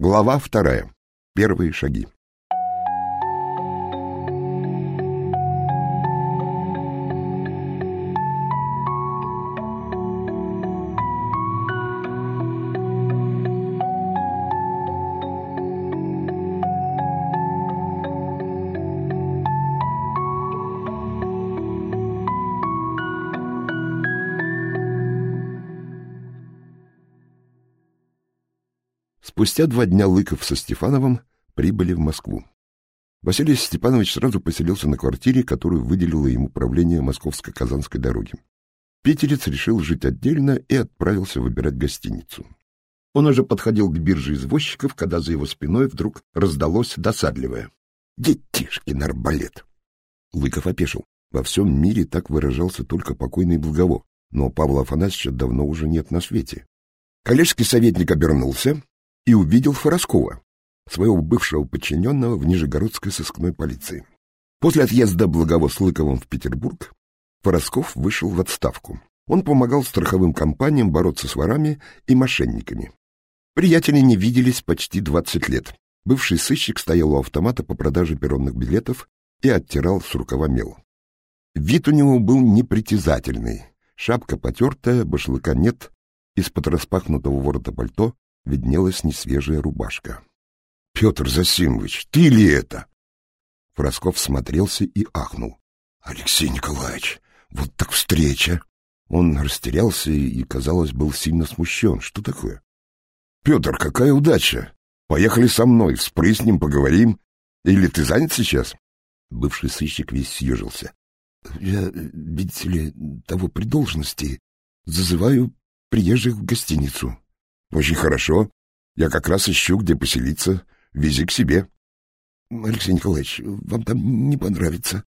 Глава вторая. Первые шаги. Спустя два дня Лыков со Стефановым прибыли в Москву. Василий Степанович сразу поселился на квартире, которую выделило ему управление Московско-Казанской дороги. Питерец решил жить отдельно и отправился выбирать гостиницу. Он уже подходил к бирже извозчиков, когда за его спиной вдруг раздалось досадливое. «Детишкин арбалет!» Лыков опешил. Во всем мире так выражался только покойный Благово, но Павла Афанасьевича давно уже нет на свете. Коллежский советник обернулся и увидел Фороскова, своего бывшего подчиненного в Нижегородской сыскной полиции. После отъезда Благово с Лыковым в Петербург Форосков вышел в отставку. Он помогал страховым компаниям бороться с ворами и мошенниками. Приятели не виделись почти 20 лет. Бывший сыщик стоял у автомата по продаже перронных билетов и оттирал с рукава мел. Вид у него был непритязательный. Шапка потертая, башлыка нет, из-под распахнутого ворота пальто виднелась несвежая рубашка. — Петр Засимович, ты ли это? Фросков смотрелся и ахнул. — Алексей Николаевич, вот так встреча! Он растерялся и, казалось, был сильно смущен. Что такое? — Петр, какая удача! Поехали со мной, вспрыснем, поговорим. Или ты занят сейчас? Бывший сыщик весь съежился. — Я, видите ли, того при должности, зазываю приезжих в гостиницу. Очень хорошо. Я как раз ищу, где поселиться. Вези к себе. Алексей Николаевич, вам там не понравится.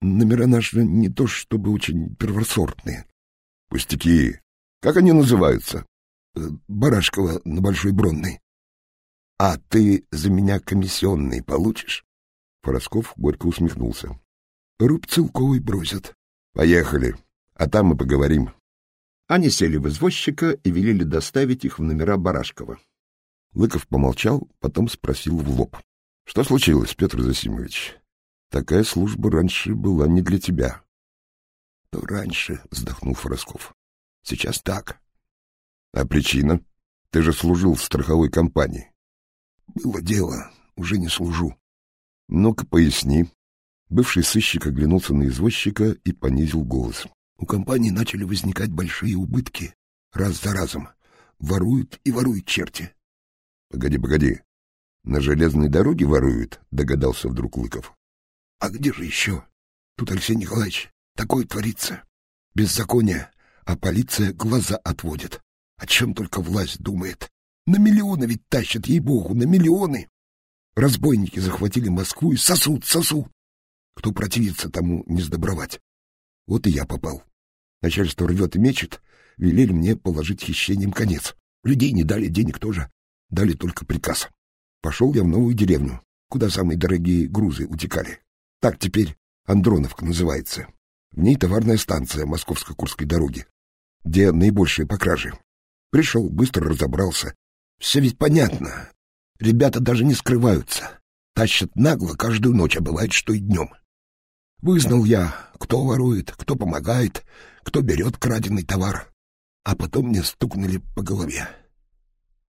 Номера наши не то чтобы очень первосортные. Пустяки. Как они называются? Э, Барашкова на Большой Бронной. А ты за меня комиссионный получишь? Форосков горько усмехнулся. Руб целковый бросят. Поехали, а там мы поговорим. Они сели в извозчика и велели доставить их в номера Барашкова. Лыков помолчал, потом спросил в лоб. — Что случилось, Петр Засимович? Такая служба раньше была не для тебя. — То раньше, — вздохнул Форосков. — Сейчас так. — А причина? Ты же служил в страховой компании. — Было дело, уже не служу. — Ну-ка, поясни. Бывший сыщик оглянулся на извозчика и понизил голос. У компании начали возникать большие убытки. Раз за разом. Воруют и воруют черти. — Погоди, погоди. На железной дороге воруют? — догадался вдруг Лыков. — А где же еще? Тут, Алексей Николаевич, такое творится. Беззаконие, а полиция глаза отводит. О чем только власть думает. На миллионы ведь тащат, ей-богу, на миллионы. Разбойники захватили Москву и сосут, сосут. Кто противится, тому не сдобровать. Вот и я попал. Начальство рвет и мечет, велели мне положить хищением конец. Людей не дали, денег тоже. Дали только приказ. Пошел я в новую деревню, куда самые дорогие грузы утекали. Так теперь Андроновка называется. В ней товарная станция Московско-Курской дороги, где наибольшие по краже. Пришел, быстро разобрался. Все ведь понятно. Ребята даже не скрываются. Тащат нагло каждую ночь, а бывает, что и днем. Вызнал я, кто ворует, кто помогает, кто берет краденый товар. А потом мне стукнули по голове.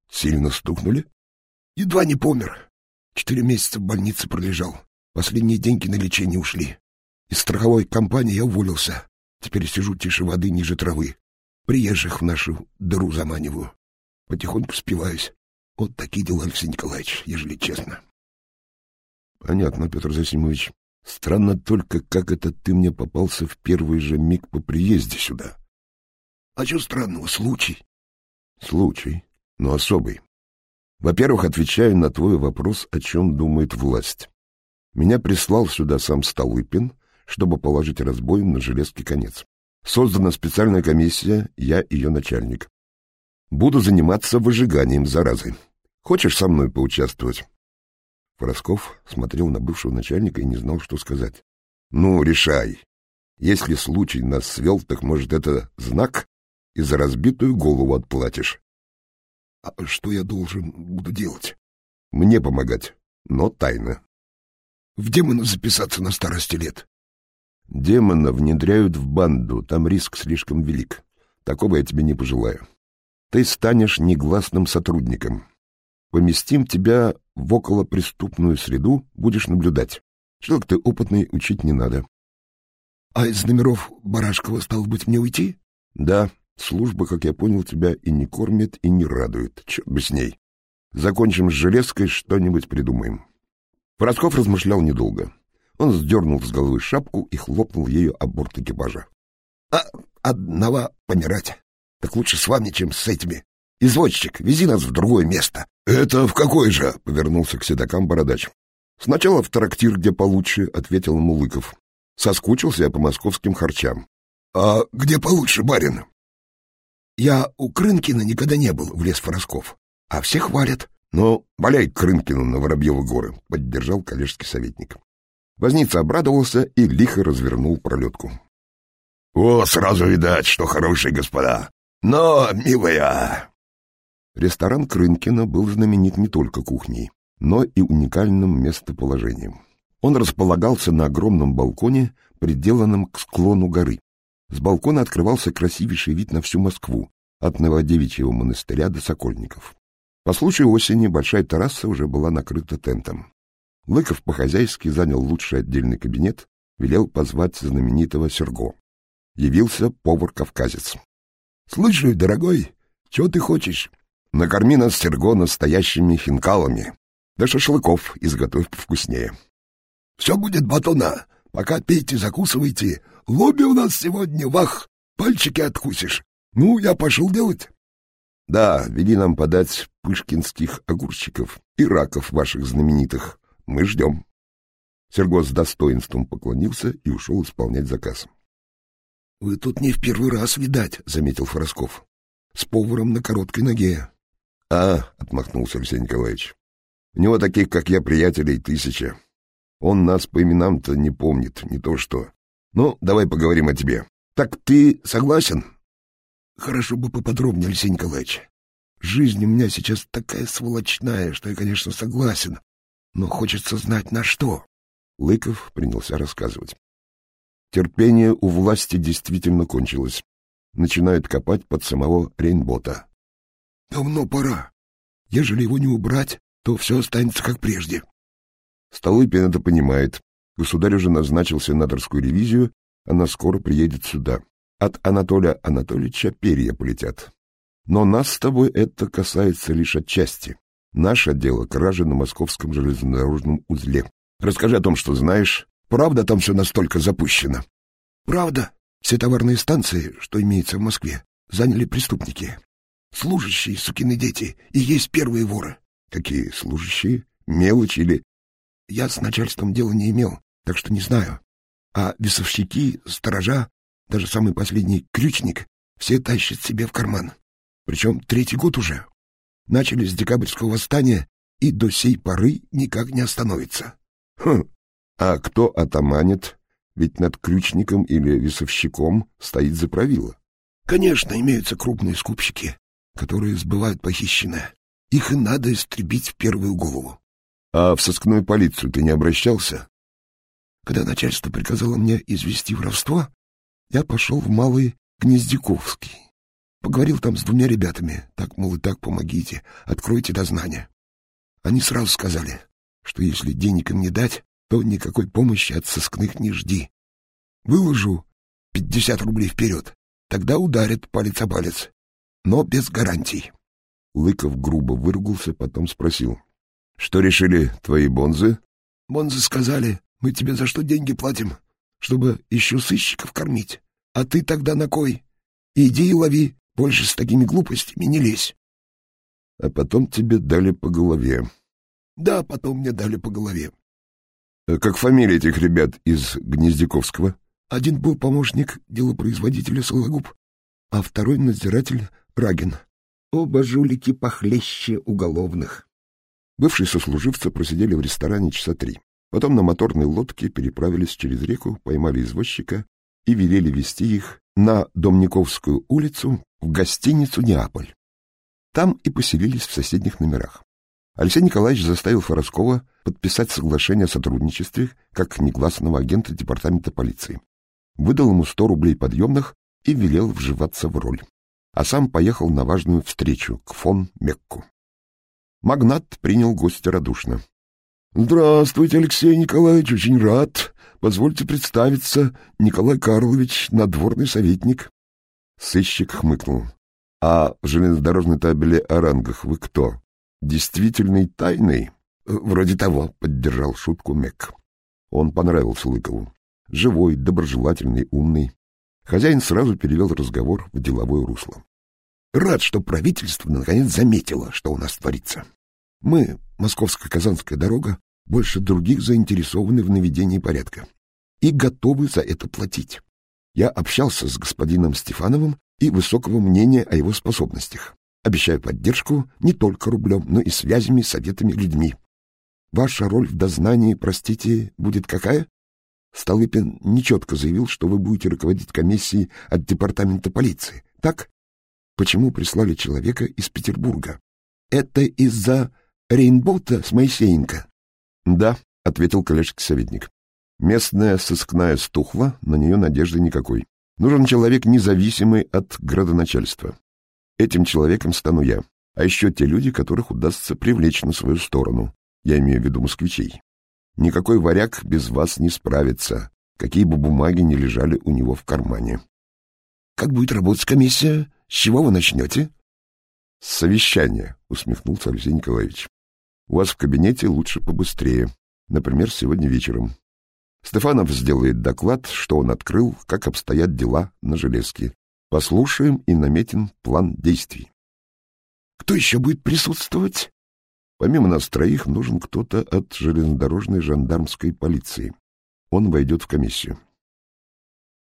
Сильно стукнули? Едва не помер. Четыре месяца в больнице пролежал. Последние деньги на лечение ушли. Из страховой компании я уволился. Теперь сижу тише воды ниже травы. Приезжих в нашу дыру заманиваю. Потихоньку спиваюсь. Вот такие дела, Алексей Николаевич, ежели честно. — Понятно, Петр Засимович. Странно только, как это ты мне попался в первый же миг по приезде сюда. — А что странного? Случай. — Случай, но особый. Во-первых, отвечаю на твой вопрос, о чем думает власть. Меня прислал сюда сам Столыпин, чтобы положить разбоем на железный конец. Создана специальная комиссия, я ее начальник. Буду заниматься выжиганием заразы. Хочешь со мной поучаствовать? Форосков смотрел на бывшего начальника и не знал, что сказать. — Ну, решай. Если случай нас свел, так, может, это знак, и за разбитую голову отплатишь. — А что я должен буду делать? Мне помогать, но тайно. В демона записаться на старости лет. Демона внедряют в банду, там риск слишком велик. Такого я тебе не пожелаю. Ты станешь негласным сотрудником. Поместим тебя в околопреступную среду, будешь наблюдать. Человек ты опытный, учить не надо. А из номеров Барашкова, стало быть, мне уйти? Да, служба, как я понял, тебя и не кормит, и не радует. Черт бы с ней. Закончим с железкой, что-нибудь придумаем. Поросков размышлял недолго. Он сдернул с головы шапку и хлопнул ею об борт экипажа. — А одного помирать. Так лучше с вами, чем с этими. Извозчик, вези нас в другое место. — Это в какой же? — повернулся к седокам бородач. — Сначала в трактир, где получше, — ответил ему Лыков. Соскучился я по московским харчам. — А где получше, барин? — Я у Крынкина никогда не был, — влез Форосков. — А все хвалят. — Ну, валяй Крынкину на Воробьевы горы, — поддержал коллежский советник. Возница обрадовался и лихо развернул пролетку. — О, сразу видать, что хорошие господа. Но, милая... Ресторан Крынкина был знаменит не только кухней, но и уникальным местоположением. Он располагался на огромном балконе, приделанном к склону горы. С балкона открывался красивейший вид на всю Москву, от Новодевичьего монастыря до Сокольников. По случаю осени большая терраса уже была накрыта тентом. Лыков по-хозяйски занял лучший отдельный кабинет, велел позвать знаменитого Серго. Явился повар-кавказец. — Слышь, дорогой, чего ты хочешь? — Накорми нас, Серго, настоящими хинкалами. Да шашлыков изготовь повкуснее. Все будет батона. Пока пейте, закусывайте. Лобби у нас сегодня, вах, пальчики откусишь. Ну, я пошел делать. Да, вели нам подать пышкинских огурчиков и раков ваших знаменитых. Мы ждем. Серго с достоинством поклонился и ушел исполнять заказ. — Вы тут не в первый раз, видать, — заметил Форосков. — С поваром на короткой ноге. — А, — отмахнулся Алексей Николаевич, — у него таких, как я, приятелей тысяча. Он нас по именам-то не помнит, не то что. Ну, давай поговорим о тебе. Так ты согласен? Хорошо бы поподробнее, Алексей Николаевич. Жизнь у меня сейчас такая сволочная, что я, конечно, согласен. Но хочется знать, на что. Лыков принялся рассказывать. Терпение у власти действительно кончилось. Начинают копать под самого Рейнбота. Давно пора. Ежели его не убрать, то все останется как прежде. Столыпин это понимает. Государь уже назначил сенаторскую ревизию, она скоро приедет сюда. От Анатолия Анатольевича перья полетят. Но нас с тобой это касается лишь отчасти. Наше дело — кражи на московском железнодорожном узле. Расскажи о том, что знаешь. Правда там все настолько запущено? Правда. Все товарные станции, что имеются в Москве, заняли преступники. Служащие, сукины дети, и есть первые воры. Какие служащие? Мелочь или я с начальством дела не имел, так что не знаю. А весовщики, сторожа, даже самый последний крючник, все тащат себе в карман. Причем третий год уже. Начали с декабрьского восстания и до сей поры никак не остановится. Хм, а кто атаманит? Ведь над крючником или весовщиком стоит заправила. Конечно, имеются крупные скупщики, которые сбывают похищенное. Их и надо истребить в первую голову. А в сыскную полицию ты не обращался? Когда начальство приказало мне извести воровство, я пошел в Малый Гнездяковский. Поговорил там с двумя ребятами. Так, мол, и так помогите, откройте дознание. Они сразу сказали, что если денег им не дать, то никакой помощи от сыскных не жди. Выложу пятьдесят рублей вперед, тогда ударят палец о палец, но без гарантий. Лыков грубо выругался, потом спросил. Что решили твои бонзы? Бонзы сказали, мы тебе за что деньги платим? Чтобы еще сыщиков кормить. А ты тогда на кой? Иди и лови, больше с такими глупостями не лезь. А потом тебе дали по голове. Да, потом мне дали по голове. А как фамилия этих ребят из Гнездяковского? Один был помощник делопроизводителя Сологуб, а второй надзиратель Рагин. Оба жулики похлеще уголовных. Бывшие сослуживцы просидели в ресторане часа три. Потом на моторной лодке переправились через реку, поймали извозчика и велели вести их на Домниковскую улицу в гостиницу «Неаполь». Там и поселились в соседних номерах. Алексей Николаевич заставил Фороскова подписать соглашение о сотрудничестве как негласного агента департамента полиции. Выдал ему сто рублей подъемных и велел вживаться в роль. А сам поехал на важную встречу к фон Мекку. Магнат принял гостя радушно. — Здравствуйте, Алексей Николаевич, очень рад. Позвольте представиться, Николай Карлович, надворный советник. Сыщик хмыкнул. — А в железнодорожной табеле о рангах вы кто? Действительный тайный? — Вроде того, — поддержал шутку Мек. Он понравился Лыкову. Живой, доброжелательный, умный. Хозяин сразу перевел разговор в деловое русло. Рад, что правительство наконец заметило, что у нас творится. Мы, Московско-Казанская дорога, больше других заинтересованы в наведении порядка и готовы за это платить. Я общался с господином Стефановым и высокого мнения о его способностях. Обещаю поддержку не только рублем, но и связями, советами, людьми. Ваша роль в дознании, простите, будет какая? Столыпин нечетко заявил, что вы будете руководить комиссией от департамента полиции. Так? Почему прислали человека из Петербурга? Это из-за Рейнбота с Моисеенко? — Да, — ответил коллежский советник. Местная сыскная стухла, на нее надежды никакой. Нужен человек, независимый от градоначальства. Этим человеком стану я, а еще те люди, которых удастся привлечь на свою сторону. Я имею в виду москвичей. Никакой варяг без вас не справится, какие бы бумаги ни лежали у него в кармане. — Как будет работать комиссия? С чего вы начнете? — С совещания, — усмехнулся Алексей Николаевич. У вас в кабинете лучше побыстрее. Например, сегодня вечером. Стефанов сделает доклад, что он открыл, как обстоят дела на железке. Послушаем и наметим план действий. Кто еще будет присутствовать? Помимо нас троих нужен кто-то от железнодорожной жандармской полиции. Он войдет в комиссию.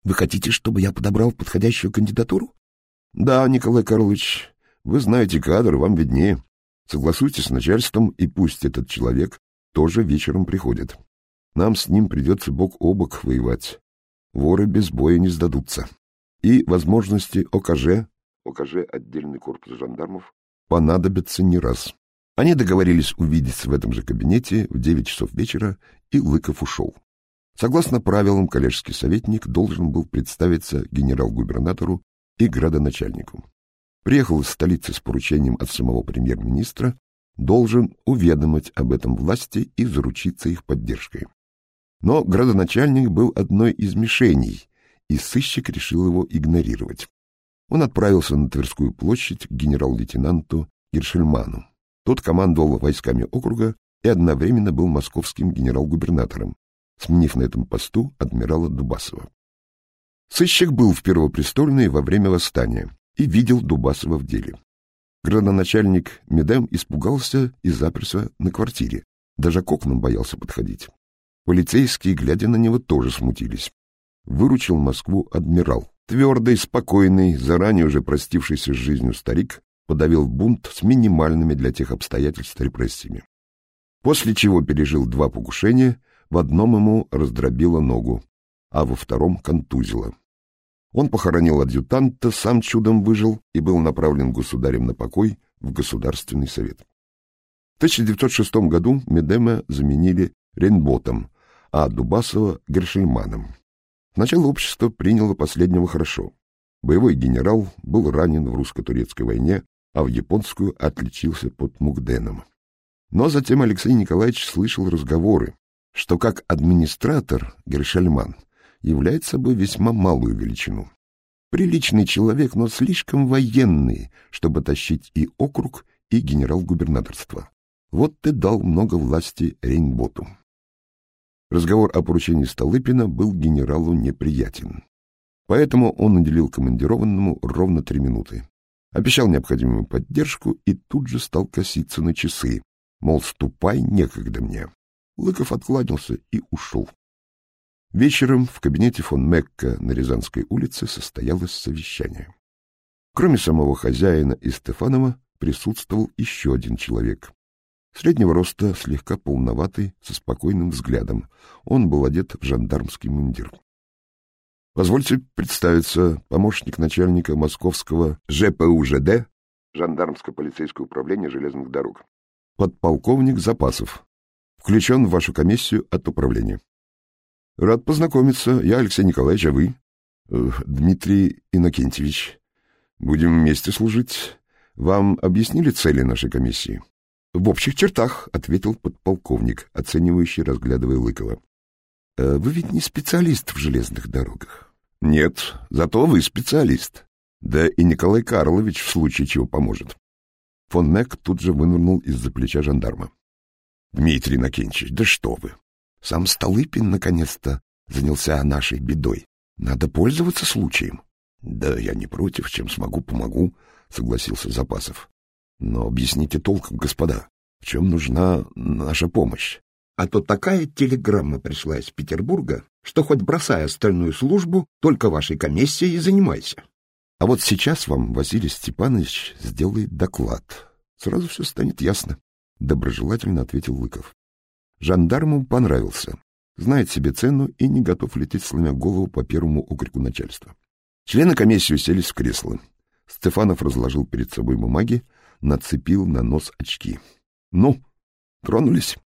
Вы хотите, чтобы я подобрал подходящую кандидатуру? Да, Николай Карлович, вы знаете кадр, вам виднее. Согласуйте с начальством, и пусть этот человек тоже вечером приходит. Нам с ним придется бок о бок воевать. Воры без боя не сдадутся. И возможности ОКЖ, ОКЖ — отдельный корпус жандармов, понадобятся не раз. Они договорились увидеться в этом же кабинете в девять часов вечера, и Лыков ушел. Согласно правилам, коллежский советник должен был представиться генерал-губернатору и градоначальнику приехал из столицы с поручением от самого премьер-министра, должен уведомить об этом власти и заручиться их поддержкой. Но градоначальник был одной из мишеней, и сыщик решил его игнорировать. Он отправился на Тверскую площадь к генерал-лейтенанту Гершельману. Тот командовал войсками округа и одновременно был московским генерал-губернатором, сменив на этом посту адмирала Дубасова. Сыщик был в Первопрестольной во время восстания, и видел Дубасова в деле. Градоначальник Медем испугался и заперся на квартире, даже к окнам боялся подходить. Полицейские, глядя на него, тоже смутились. Выручил Москву адмирал. Твердый, спокойный, заранее уже простившийся с жизнью старик, подавил бунт с минимальными для тех обстоятельств репрессиями. После чего пережил два покушения, в одном ему раздробило ногу, а во втором контузило. Он похоронил адъютанта, сам чудом выжил и был направлен государем на покой в Государственный совет. В 1906 году Медема заменили Ренботом, а Дубасова — Гершельманом. Сначала общество приняло последнего хорошо. Боевой генерал был ранен в русско-турецкой войне, а в японскую отличился под Мугденом. Но затем Алексей Николаевич слышал разговоры, что как администратор Гершельман — является собой весьма малую величину. Приличный человек, но слишком военный, чтобы тащить и округ, и генерал-губернаторство. Вот ты дал много власти Рейнботу. Разговор о поручении Столыпина был генералу неприятен. Поэтому он уделил командированному ровно три минуты. Обещал необходимую поддержку и тут же стал коситься на часы. Мол, ступай, некогда мне. Лыков откланялся и ушел. Вечером в кабинете фон Мекка на Рязанской улице состоялось совещание. Кроме самого хозяина и Стефанова присутствовал еще один человек. Среднего роста, слегка полноватый, со спокойным взглядом. Он был одет в жандармский мундир. Позвольте представиться, помощник начальника московского ЖПУЖД, жандармско-полицейское управление железных дорог. Подполковник Запасов. Включен в вашу комиссию от управления. Рад познакомиться. Я Алексей Николаевич, а вы? Э, Дмитрий Иннокентьевич. Будем вместе служить. Вам объяснили цели нашей комиссии? В общих чертах, ответил подполковник, оценивающий, разглядывая Лыкова. Э, вы ведь не специалист в железных дорогах. Нет, зато вы специалист. Да и Николай Карлович в случае чего поможет. Фон Мек тут же вынырнул из-за плеча жандарма. — Дмитрий Накенчич, да что вы! Сам Столыпин наконец-то занялся нашей бедой. Надо пользоваться случаем. — Да я не против, чем смогу, помогу, — согласился Запасов. — Но объясните толком, господа, в чем нужна наша помощь? А то такая телеграмма пришла из Петербурга, что хоть бросая остальную службу, только вашей комиссией занимайся. А вот сейчас вам Василий Степанович сделает доклад. Сразу все станет ясно, — доброжелательно ответил Лыков. Жандарму понравился. Знает себе цену и не готов лететь, сломя голову по первому окрику начальства. Члены комиссии уселись в кресло. Стефанов разложил перед собой бумаги, нацепил на нос очки. — Ну, тронулись?